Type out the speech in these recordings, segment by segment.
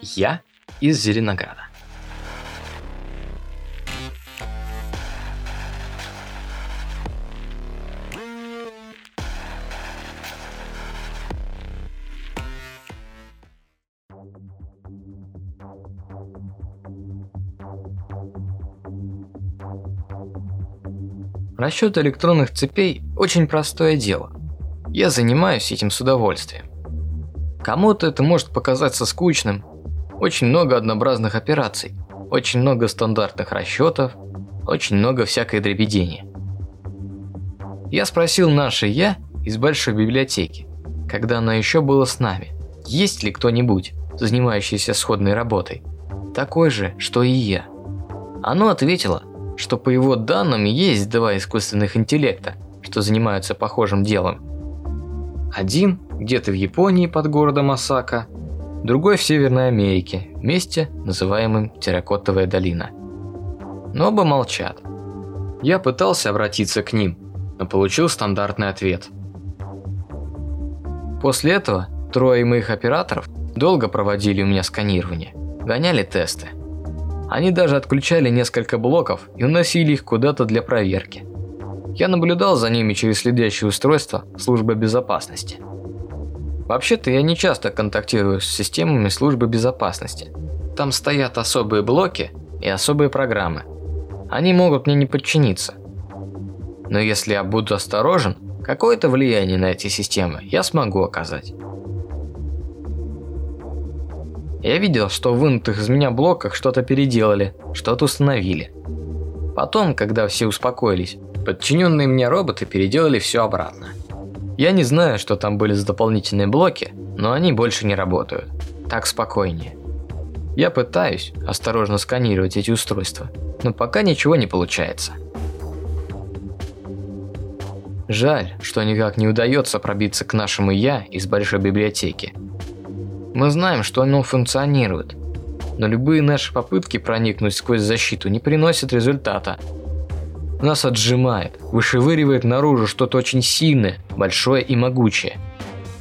Я из Зеленограда. Расчет электронных цепей – очень простое дело. Я занимаюсь этим с удовольствием. Кому-то это может показаться скучным. Очень много однообразных операций, очень много стандартных расчетов, очень много всякой дребедения. Я спросил наше «я» из большой библиотеки, когда она еще была с нами, есть ли кто-нибудь, занимающийся сходной работой, такой же, что и я. Оно ответило, что по его данным есть два искусственных интеллекта, что занимаются похожим делом. Один где-то в Японии под городом Осака, другой в Северной Америке, месте, называемым Терракотовая долина. Но оба молчат. Я пытался обратиться к ним, но получил стандартный ответ. После этого трое моих операторов долго проводили у меня сканирование, гоняли тесты. Они даже отключали несколько блоков и уносили их куда-то для проверки – я наблюдал за ними через следящее устройство службы безопасности. Вообще-то я не часто контактирую с системами службы безопасности. Там стоят особые блоки и особые программы. Они могут мне не подчиниться. Но если я буду осторожен, какое-то влияние на эти системы я смогу оказать. Я видел, что в вынутых из меня блоках что-то переделали, что-то установили. Потом, когда все успокоились, Подчиненные мне роботы переделали все обратно. Я не знаю, что там были за дополнительные блоки, но они больше не работают. Так спокойнее. Я пытаюсь осторожно сканировать эти устройства, но пока ничего не получается. Жаль, что никак не удается пробиться к нашему «я» из большой библиотеки. Мы знаем, что оно функционирует, но любые наши попытки проникнуть сквозь защиту не приносят результата – нас отжимает, вышевыривает наружу что-то очень сильное, большое и могучее.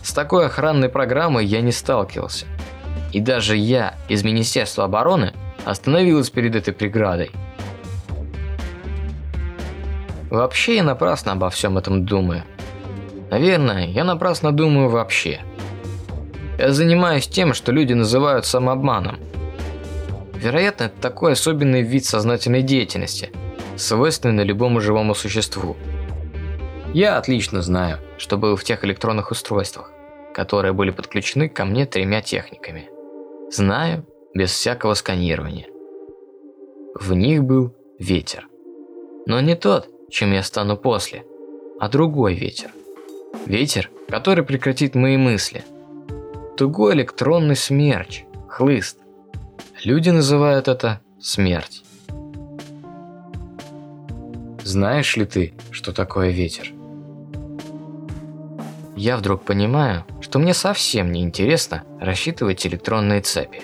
С такой охранной программой я не сталкивался. И даже я из Министерства обороны остановилась перед этой преградой. Вообще я напрасно обо всем этом думаю. Наверное, я напрасно думаю вообще. Я занимаюсь тем, что люди называют самообманом. Вероятно, это такой особенный вид сознательной деятельности – свойственны любому живому существу. Я отлично знаю, что был в тех электронных устройствах, которые были подключены ко мне тремя техниками. Знаю без всякого сканирования. В них был ветер. Но не тот, чем я стану после, а другой ветер. Ветер, который прекратит мои мысли. Тугой электронный смерч, хлыст. Люди называют это смерть. Знаешь ли ты, что такое ветер? Я вдруг понимаю, что мне совсем не интересно рассчитывать электронные цепи.